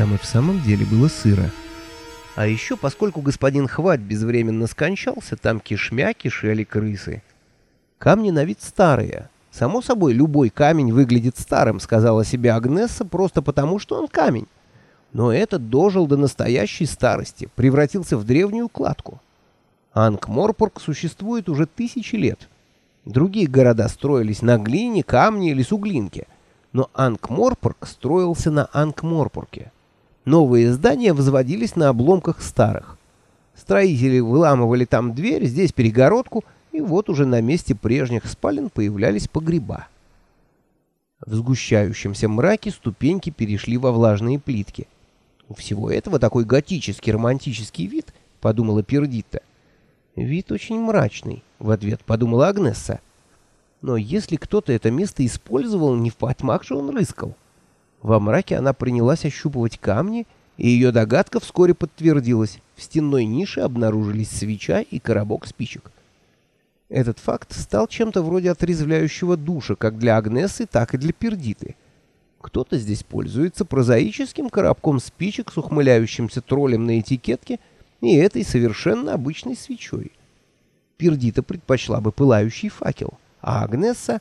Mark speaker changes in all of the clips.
Speaker 1: Там и в самом деле было сыро. А еще, поскольку господин Хвать безвременно скончался, там кишмя кишели крысы. Камни на вид старые. Само собой, любой камень выглядит старым, сказала себе Агнесса, просто потому, что он камень. Но этот дожил до настоящей старости, превратился в древнюю кладку. Анкморпорг существует уже тысячи лет. Другие города строились на глине, камне или суглинке, но Анкморпорг строился на Анкморпорке. Новые здания возводились на обломках старых. Строители выламывали там дверь, здесь перегородку, и вот уже на месте прежних спален появлялись погреба. В сгущающемся мраке ступеньки перешли во влажные плитки. У всего этого такой готический романтический вид, подумала Пердитта. Вид очень мрачный, в ответ подумала Агнесса. Но если кто-то это место использовал, не в потьмах же он рыскал. Во мраке она принялась ощупывать камни, и ее догадка вскоре подтвердилась. В стенной нише обнаружились свеча и коробок спичек. Этот факт стал чем-то вроде отрезвляющего душа как для Агнесы, так и для Пердиты. Кто-то здесь пользуется прозаическим коробком спичек с ухмыляющимся троллем на этикетке и этой совершенно обычной свечой. Пердита предпочла бы пылающий факел, а Агнеса...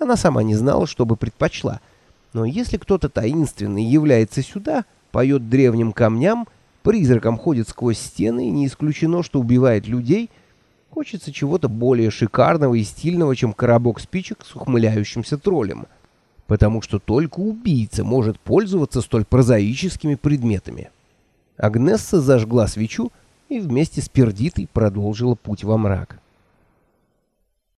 Speaker 1: Она сама не знала, что бы предпочла — но если кто-то таинственный является сюда, поет древним камням, призраком ходит сквозь стены и не исключено, что убивает людей, хочется чего-то более шикарного и стильного, чем коробок спичек с ухмыляющимся троллем. Потому что только убийца может пользоваться столь прозаическими предметами. Агнесса зажгла свечу и вместе с Пердитой продолжила путь во мрак.